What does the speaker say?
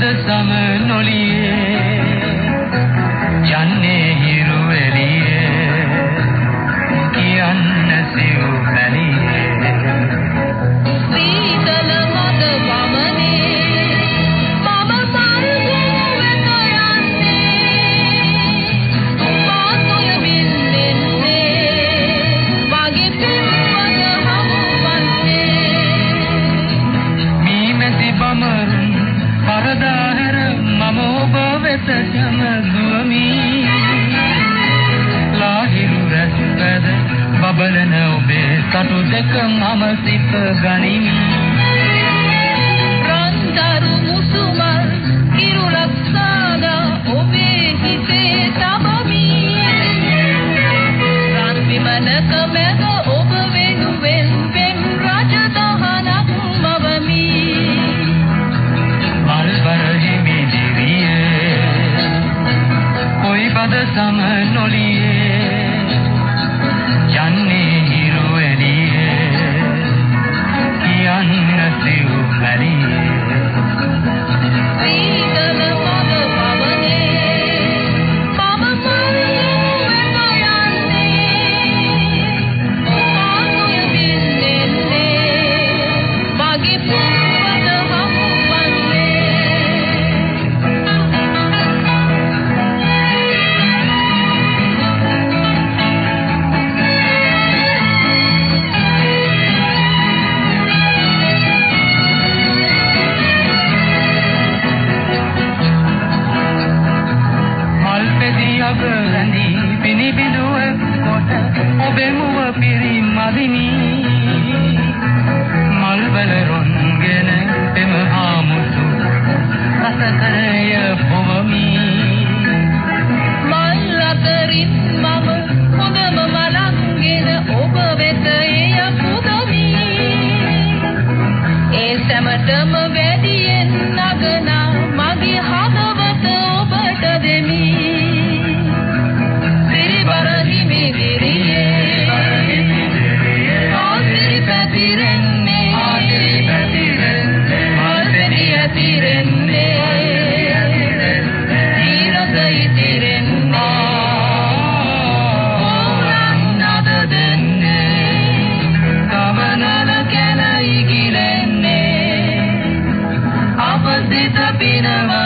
සම නොලියේ. යන්නේ ඔබ වෙත යමදුවමි ලාහිරු රැස්පැද බබලන ඔබේ සතු දෙක මම සිප ගනිමි. රන්දරු මුසුමල් කිරුලක් සාදා ඔබේ හිතේ තබමි. රන් විමනක මැද සම නොලියේ. යන්නේ හිරු එළියේ. කියන්න සිව් මැලියේ කොට ඔබෙමුව පිරි මදිනි. මල්වල රොන්ගෙන එම ආමුතු රසකරය පොවමි. මල් අතරින් මම හොඳම මලක්ගෙන ඔබ වෙත එය පුදමි. ඒ සැමටම been around.